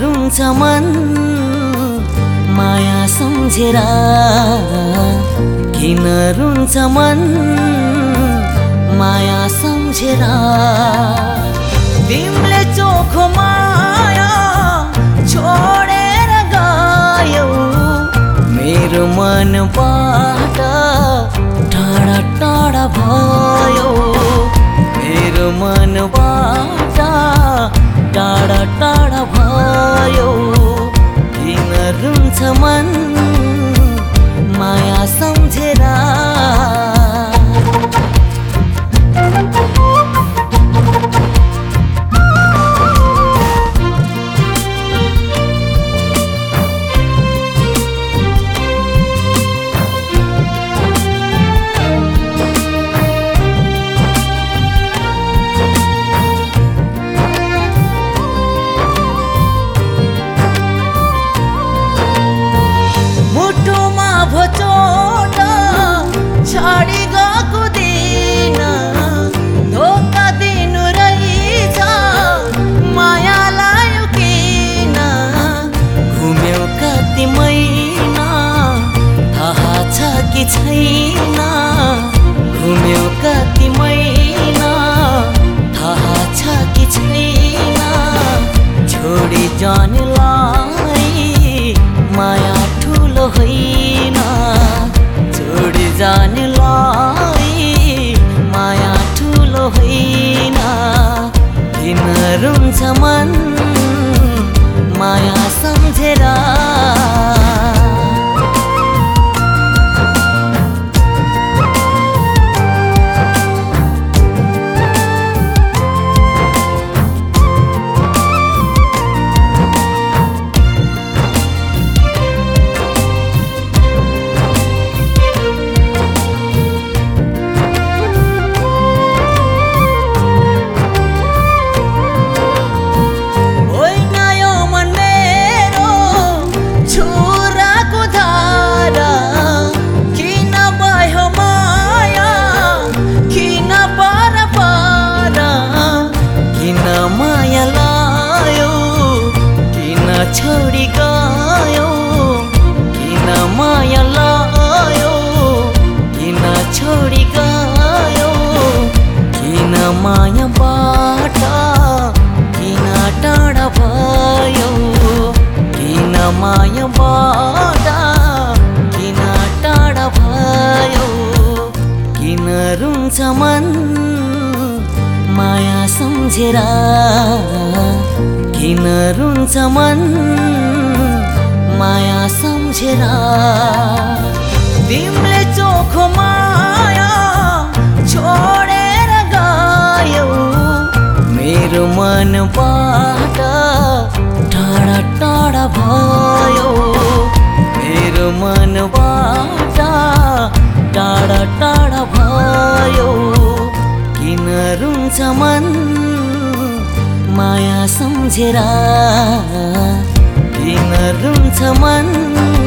रुन्छ मन माया सम्झेर किन रुन्छ मन माया सम्झेर। तिमीले चोखो माया छोडेर गयौ मेरो मनबाट टाढा टाढा भयो। मेरो मनबाट छैन घुम्यौ कति महिना थाहा छ कि छैन छोडी जानलाई माया ठुलो होइन। छोडी जानलाई माया ठुलो होइन। किन रुन्छ मन छोडी गयो किन माया लायो किन छोडी गयो किन मायाबाट किन टाढा भयो किन मायाबाट किन टाढा भयो किन रुन्छ मन माया सम्झेर किन रुन्छ मन। माया सम्झेर तिमीले चोखो माया छोडेर गयौ। मेरो मनबाट टाढा टाढा भयो। रुन्छ मन माया सम्झेर किन रुन्छ मन?